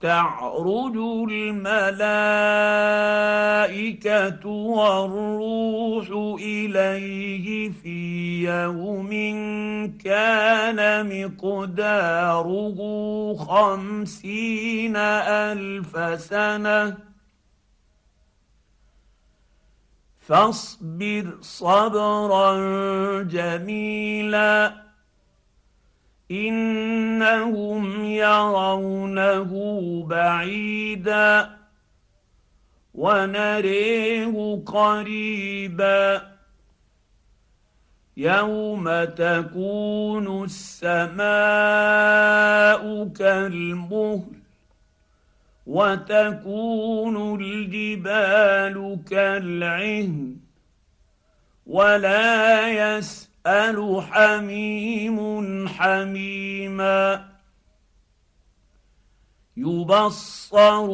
تعرج الملائكة والروح إليه في يوم كان مقداره خمسين ألف سنة. فاصبر صبرا جميلا. إنهم يرونه بعيدا ونريه قريبا. يوم تكون السماء كالمهل وتكون الجبال كالعهن ولا يسأل يسأل حميم حميما يبصرونهم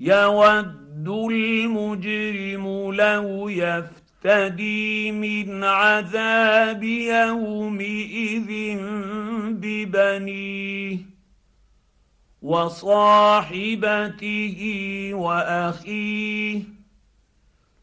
يود المجرم لو يفتدي من عذاب يومئذ ببنيه وصاحبته وأخيه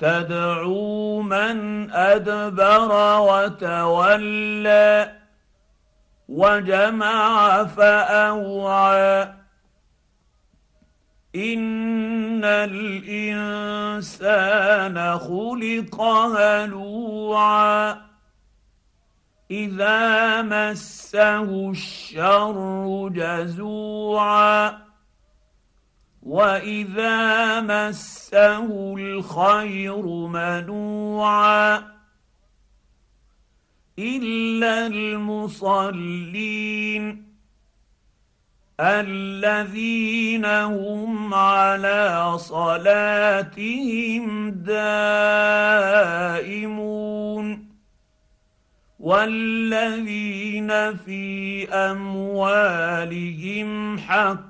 تدعو من أدبر وتولى وجمع فأوعى. إن الإنسان خلق هلوعا. إذا مسه الشر جزوعا. واذا مسه الخير منوعا الا المصلين الذين هم على صلاتهم دائمون والذين في اموالهم حق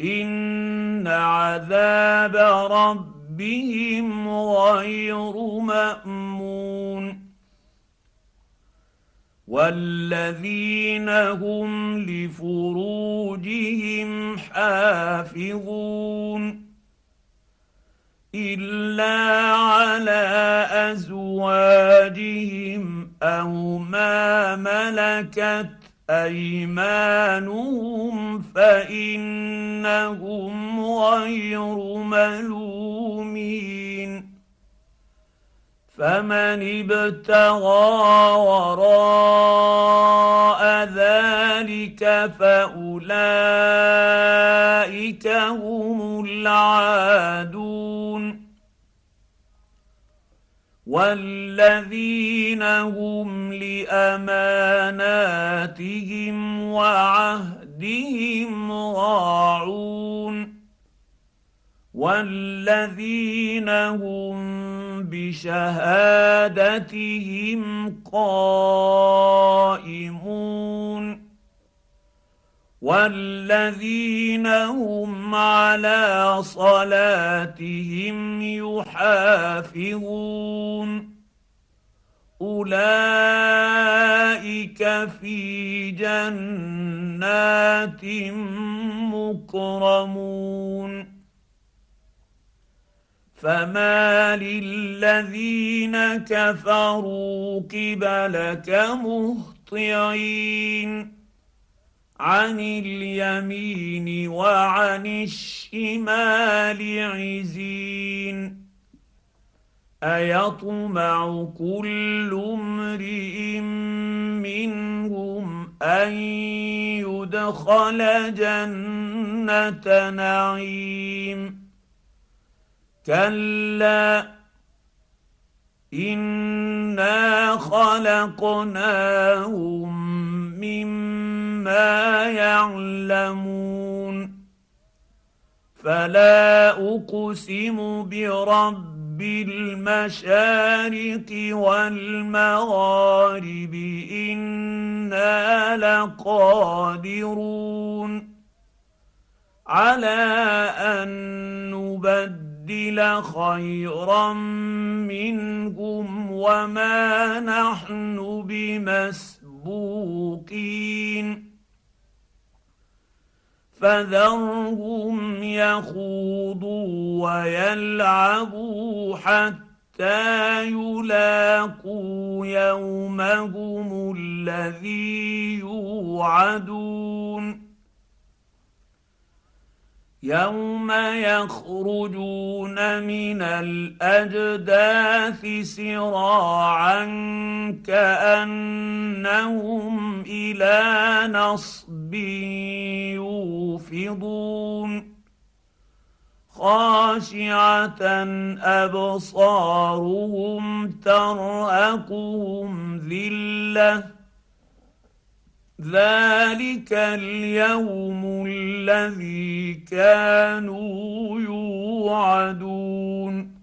ان عذاب ربهم غير مامون والذين هم لفروجهم حافظون الا على ازواجهم أو ما ملكت أيمانهم فإنهم غير ملومين. فمن ابتغى وراء ذلك فأولئك هم العادون. والذين هم لاماناتهم وعهدهم راعون والذين هم بشهادتهم قائمون والذين هم على صلاتهم يحافظون اولئك في جنات مكرمون فما للذين كفروا قبلك مهطعين عن اليمين وعن الشمال عزين. أيطمع كل امرئ منهم أن يدخل جنة نعيم. كلا إنا خلقناهم مما يعلمون فلا أقسم برب المشارق والمغارب إنا لقادرون على أن نبدل خيرا منهم وما نحن بمسبوقين فذرهم يخوضوا ويلعبوا حتى يلاقوا يومهم الذي يوعدون. يوم يخرجون من الاجداث سراعا كانهم إلى نصب يوفضون خاشعة أبصارهم ترهقهم ذلة. ذلك اليوم الذي كانوا يوعدون.